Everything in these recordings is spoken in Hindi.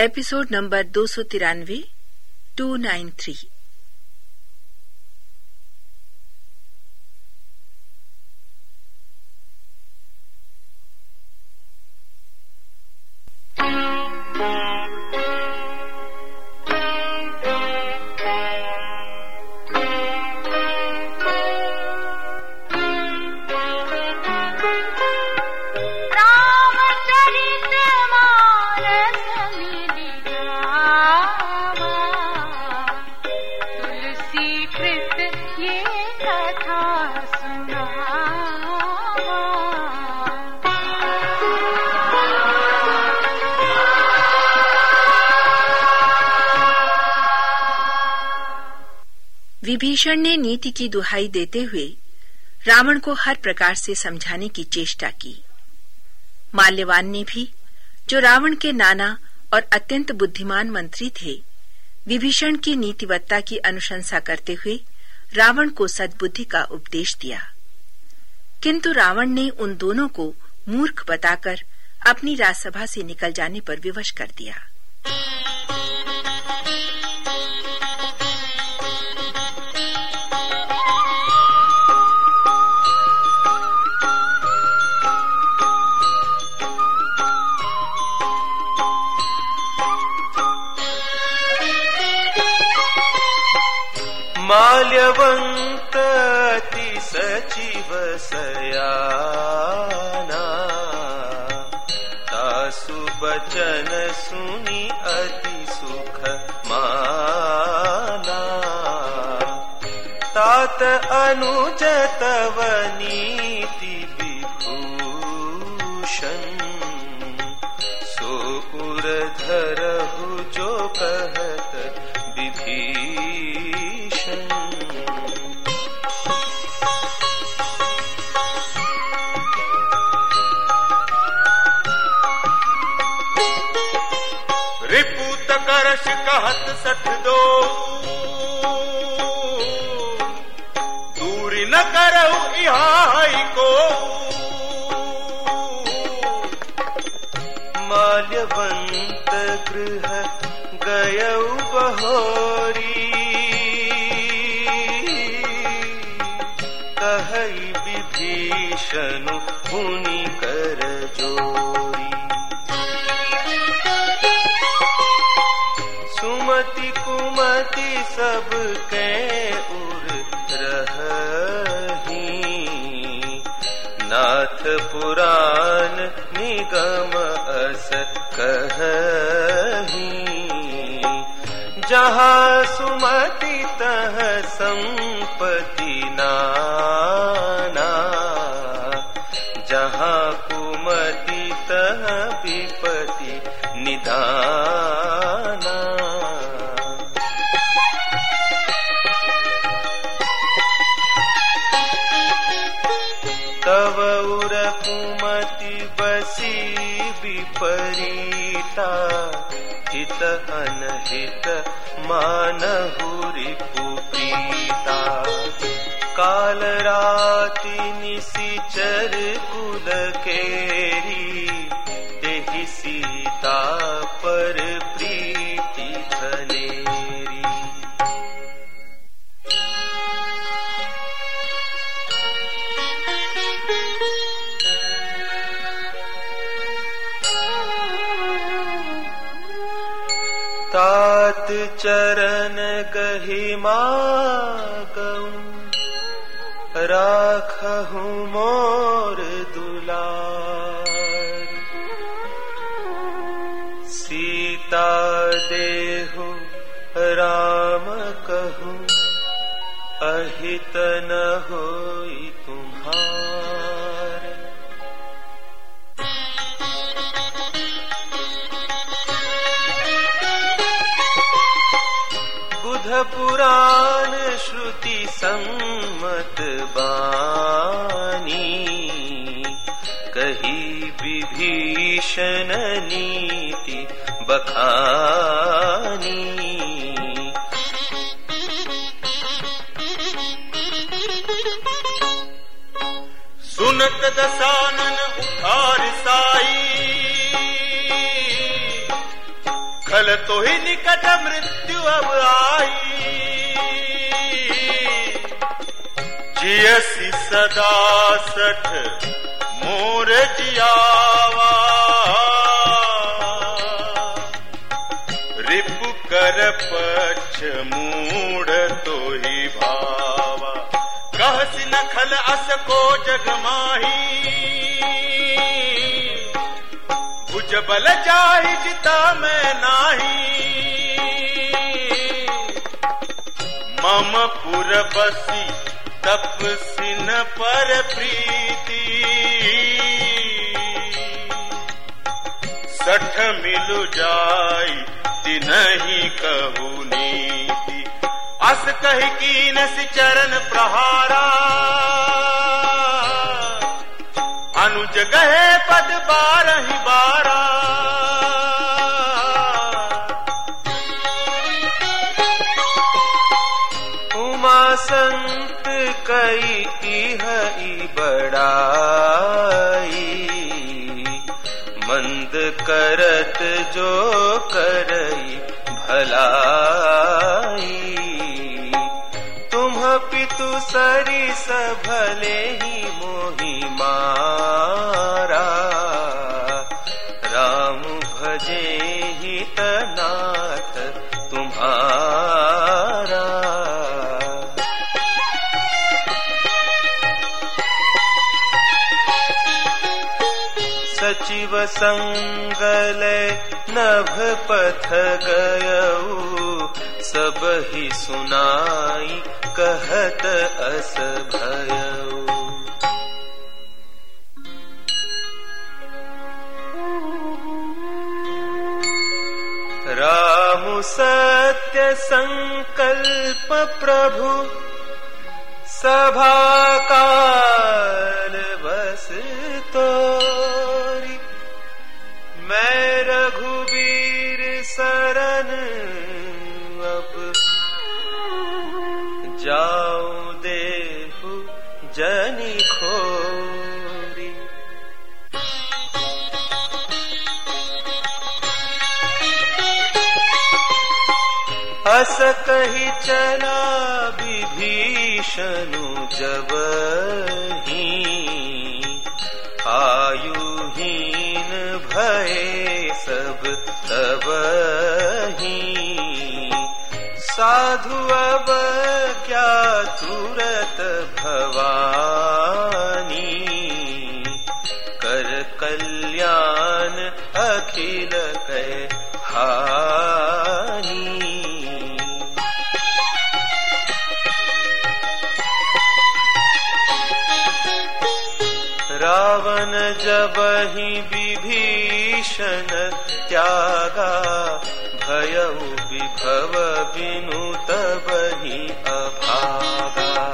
एपिसोड नंबर दो सौ तिरानवे टू नाइन थ्री विभीषण ने नीति की दुहाई देते हुए रावण को हर प्रकार से समझाने की चेष्टा की। माल्यवान ने भी, जो रावण के नाना और अत्यंत बुद्धिमान मंत्री थे, विभीषण की नीतिवत्ता की अनुशंसा करते हुए रावण को सद्बुद्धि का उपदेश दिया। किंतु रावण ने उन दोनों को मूर्ख बताकर अपनी राजसभा से निकल जाने पर विवश कर दिया। सयाना। तासु बचन सुनि अति सुख माना। तात अनुज तव विभूषण। सो उर धरहु जो कहत करश कहत सठ दो। दूरी न करऊ इहाई को। माल्यवंत गृह गयऊ बहोरी। कहई विभीषण पुनि कर जोरी। सब के उर रही। नाथ पुराण निगम अस कही। जहाँ सुमति तह संपति नाना। जहाँ कुमति तह विपति निदाना। हित अनहित मानहुरि काल राति निशिचर कुल केरी देहि सीता चरण गहि मागऊं राखहु मोर दुलार। सीता देहु राम कहूँ अहित न होई पुराण श्रुति सम्मत बानी। कही विभीषण नीति बखानी। सदा मोर जियावा रिपु कर पक्ष मूड तो ही भावा। कहसी न खल अस को जग माही। भुज बल जाहि जिता मैं नाही। मम पुर बसी तपसिन पर प्रीति। सठ मिलु जाई तिनहि कहु नीति। अस कहि कीन सि चरण प्रहारा। अनुज गहे पद बारहि बारा। कई इहई बड़ाई। मंद करत जो करई भलाई। तुम पितु सरिस भले ही मोहि मारा। राम भजे हितनाथ तुम्हारा संगल नभ पथ गयऊ सब ही सुनाई कहत अस भयऊ राहु सत्य संकल्प प्रभु सभा काल बस तोरी मैं देहु जनि खोरी। अस कही चला विभीषणु जब ही आयुहीन भये सब तब ही साधु अब क्या तुरत भवानी? कर कल्याण अखिल कह हानि जब ही विभीषण त्यागा भयउ विभव बिनु तब ही अभागा।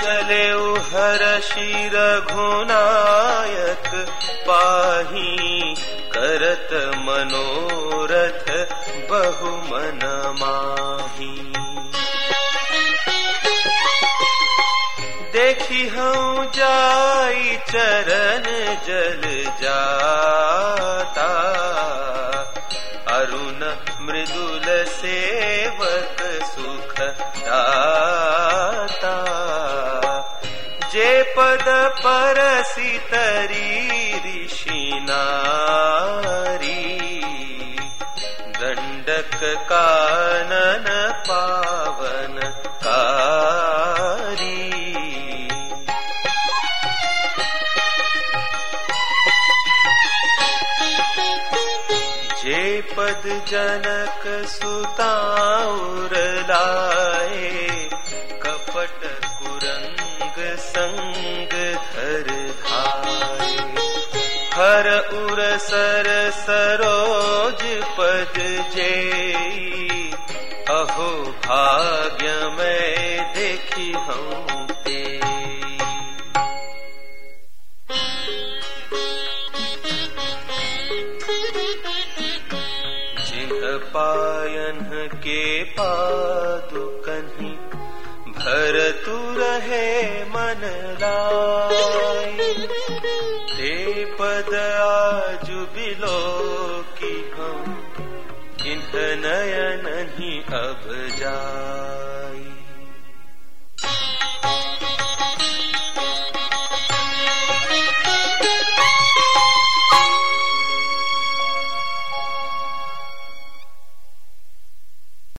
चले हर शिर घुनायक पाही, करत मनोरथ बहु मन माही। हूँ, जाई चरण जल जाता। अरुण मृदुल सेवक सुख दाता। जे पद परसी तरी ऋषि नारी। दंडक कानन पावन कारी जनक सुताउर लाए, कपट कुरंग संग धर धाए हर उर सर सरोज पद जे अहो भाग्य मैं देखी हूँ पायन के पादुकन्ही भरतु रहे मन ते पद आज बिलो की हम इन्ह नयन ही अब जा